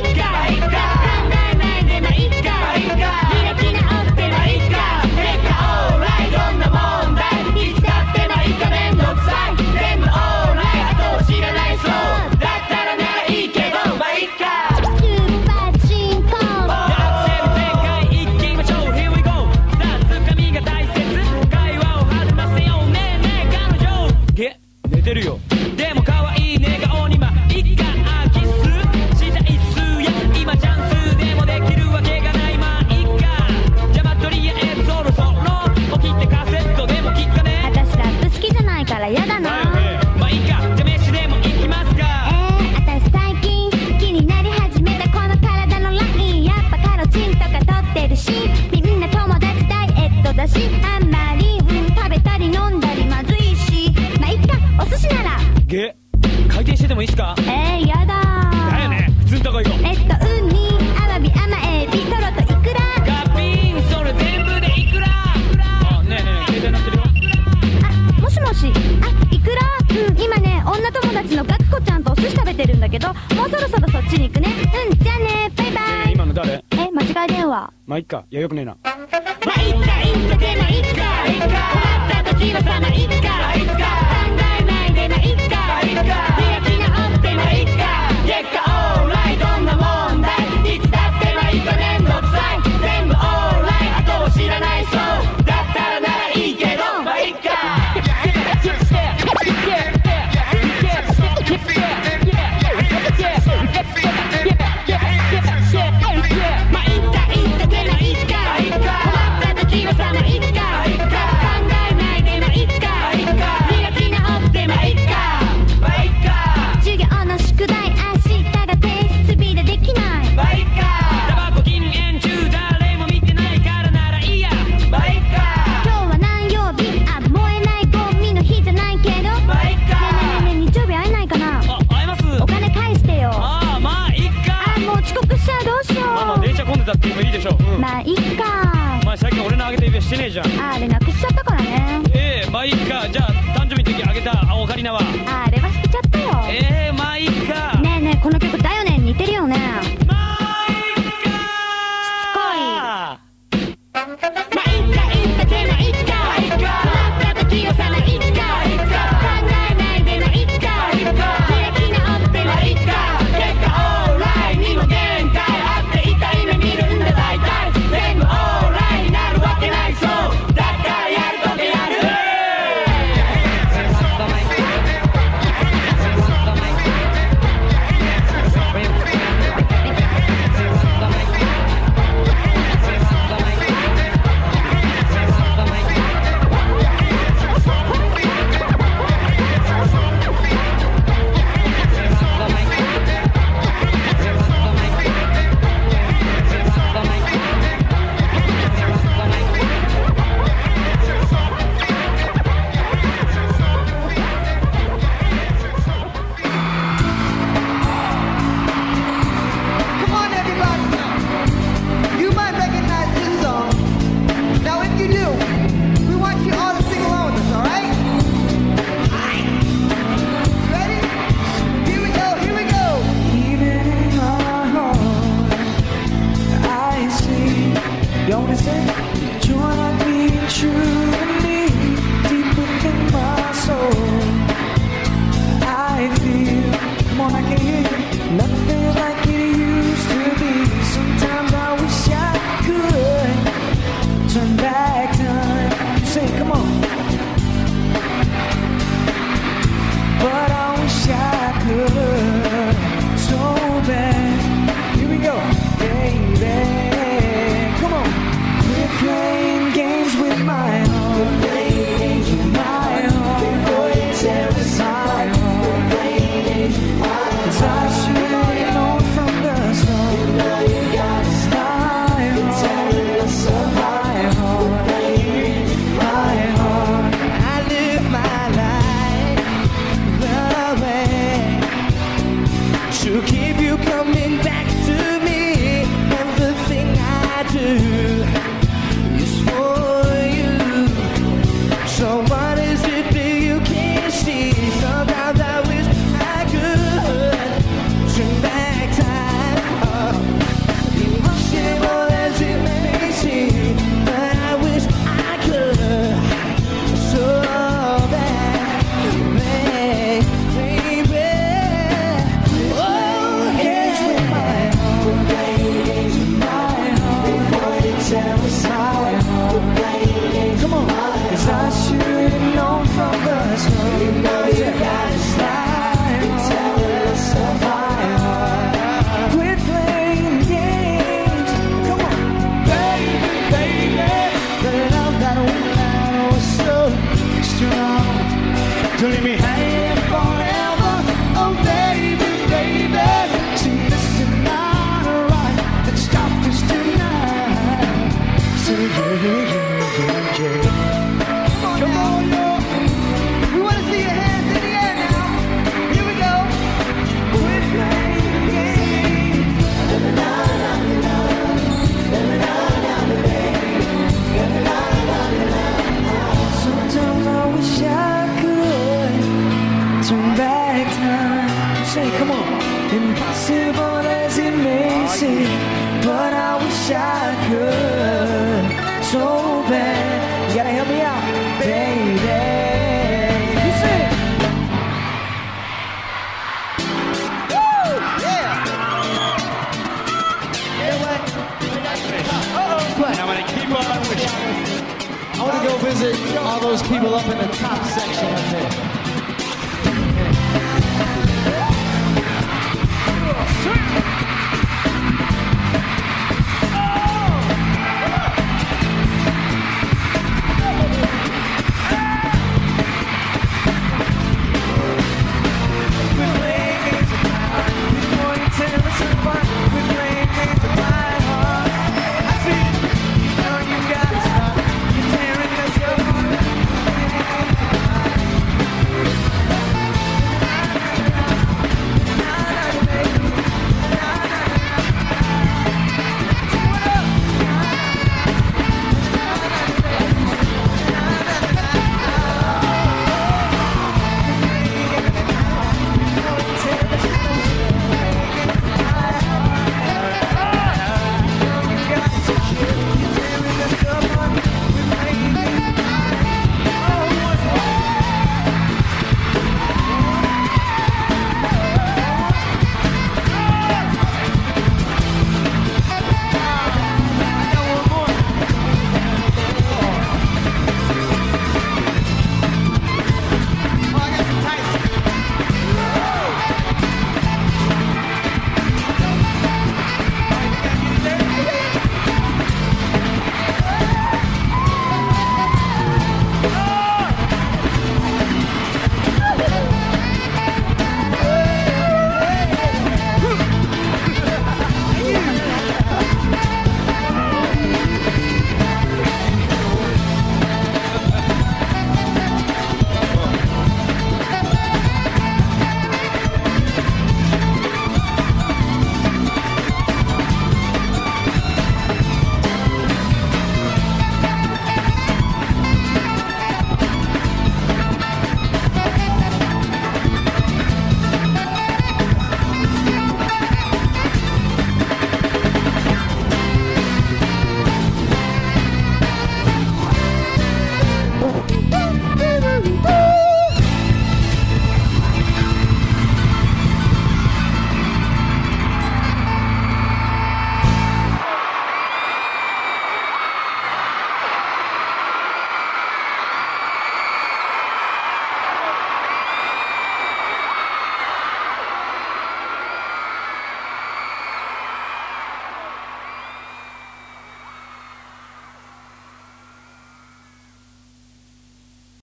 Got it. まあいっか。いやよくねえな。まあいっかいっか。あ連絡しちゃったからね。ええまあいいか。じゃあ誕生日の時あげた。Oh. I should. people up in the top.